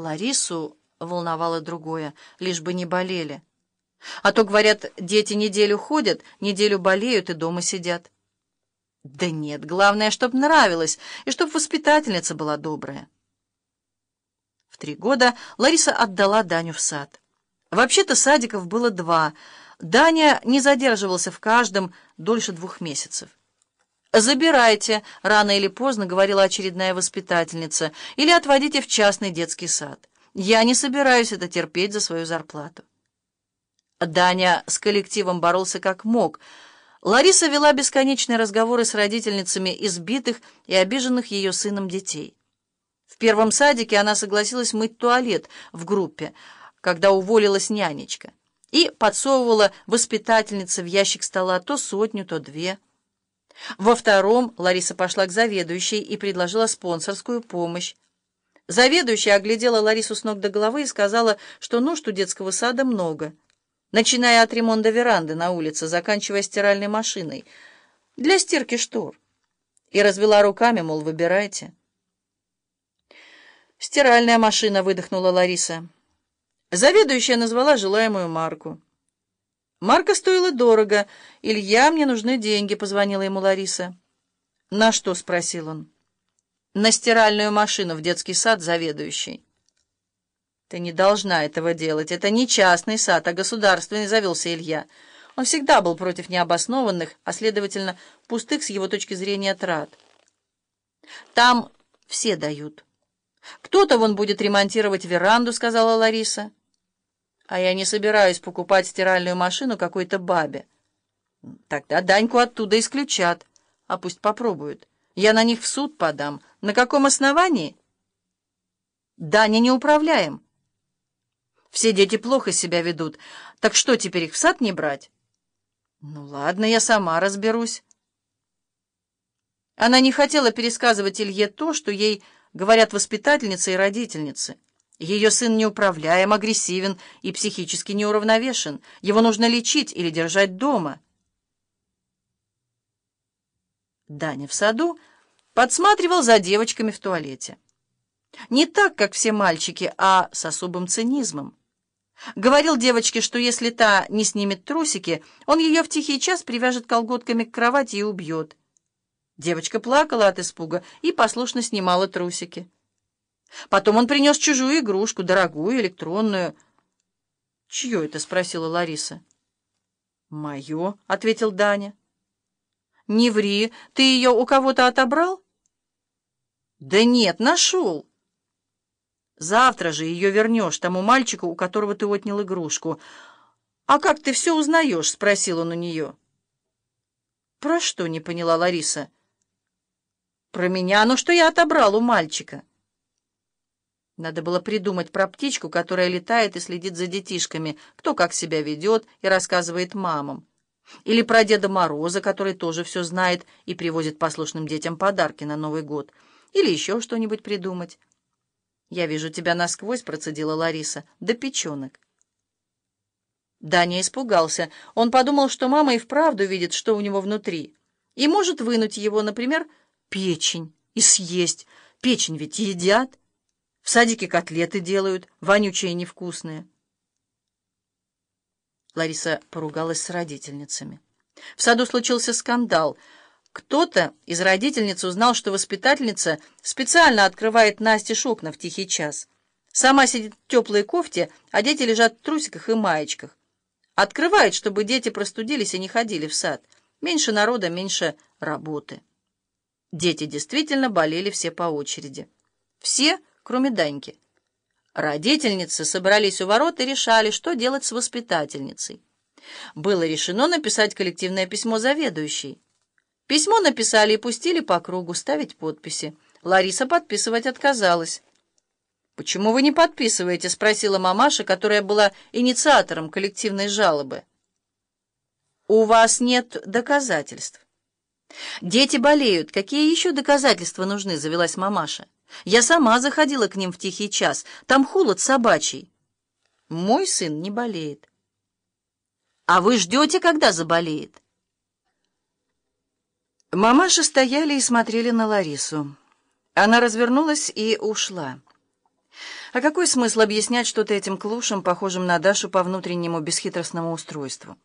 Ларису волновало другое, лишь бы не болели. А то, говорят, дети неделю ходят, неделю болеют и дома сидят. Да нет, главное, чтоб нравилось, и чтоб воспитательница была добрая. В три года Лариса отдала Даню в сад. Вообще-то садиков было два. Даня не задерживался в каждом дольше двух месяцев. «Забирайте», — рано или поздно говорила очередная воспитательница, «или отводите в частный детский сад. Я не собираюсь это терпеть за свою зарплату». Даня с коллективом боролся как мог. Лариса вела бесконечные разговоры с родительницами избитых и обиженных ее сыном детей. В первом садике она согласилась мыть туалет в группе, когда уволилась нянечка, и подсовывала воспитательнице в ящик стола то сотню, то две. Во втором Лариса пошла к заведующей и предложила спонсорскую помощь. Заведующая оглядела Ларису с ног до головы и сказала, что нужд у детского сада много, начиная от ремонта веранды на улице, заканчивая стиральной машиной, для стирки штор. И развела руками, мол, выбирайте. «Стиральная машина», — выдохнула Лариса. Заведующая назвала желаемую марку. Марка стоила дорого. «Илья, мне нужны деньги», — позвонила ему Лариса. «На что?» — спросил он. «На стиральную машину в детский сад заведующий». «Ты не должна этого делать. Это не частный сад, а государственный», — завелся Илья. Он всегда был против необоснованных, а, следовательно, пустых с его точки зрения трат. «Там все дают. Кто-то вон будет ремонтировать веранду», — сказала Лариса. А я не собираюсь покупать стиральную машину какой-то бабе. Тогда Даньку оттуда исключат. А пусть попробуют. Я на них в суд подам. На каком основании? Даня не управляем. Все дети плохо себя ведут. Так что, теперь их в сад не брать? Ну ладно, я сама разберусь. Она не хотела пересказывать Илье то, что ей говорят воспитательницы и родительницы. Ее сын неуправляем, агрессивен и психически неуравновешен. Его нужно лечить или держать дома. Даня в саду подсматривал за девочками в туалете. Не так, как все мальчики, а с особым цинизмом. Говорил девочке, что если та не снимет трусики, он ее в тихий час привяжет колготками к кровати и убьет. Девочка плакала от испуга и послушно снимала трусики. Потом он принес чужую игрушку, дорогую, электронную. «Чье это?» — спросила Лариса. «Мое», — ответил Даня. «Не ври, ты ее у кого-то отобрал?» «Да нет, нашел». «Завтра же ее вернешь тому мальчику, у которого ты отнял игрушку». «А как ты все узнаешь?» — спросил он у нее. «Про что?» — не поняла Лариса. «Про меня, ну что я отобрал у мальчика». Надо было придумать про птичку, которая летает и следит за детишками, кто как себя ведет и рассказывает мамам. Или про Деда Мороза, который тоже все знает и привозит послушным детям подарки на Новый год. Или еще что-нибудь придумать. «Я вижу тебя насквозь», — процедила Лариса, — «да печенок». Даня испугался. Он подумал, что мама и вправду видит, что у него внутри, и может вынуть его, например, печень, и съесть. Печень ведь едят. В садике котлеты делают, вонючие невкусные. Лариса поругалась с родительницами. В саду случился скандал. Кто-то из родительниц узнал, что воспитательница специально открывает Насте окна в тихий час. Сама сидит в теплой кофте, а дети лежат в трусиках и маечках. Открывает, чтобы дети простудились и не ходили в сад. Меньше народа, меньше работы. Дети действительно болели все по очереди. Все кроме Даньки. Родительницы собрались у ворот и решали, что делать с воспитательницей. Было решено написать коллективное письмо заведующей. Письмо написали и пустили по кругу ставить подписи. Лариса подписывать отказалась. «Почему вы не подписываете?» — спросила мамаша, которая была инициатором коллективной жалобы. «У вас нет доказательств». «Дети болеют. Какие еще доказательства нужны?» — завелась мамаша. Я сама заходила к ним в тихий час. Там холод собачий. Мой сын не болеет. А вы ждете, когда заболеет? Мамаши стояли и смотрели на Ларису. Она развернулась и ушла. А какой смысл объяснять что-то этим клушам, похожим на Дашу по внутреннему бесхитростному устройству?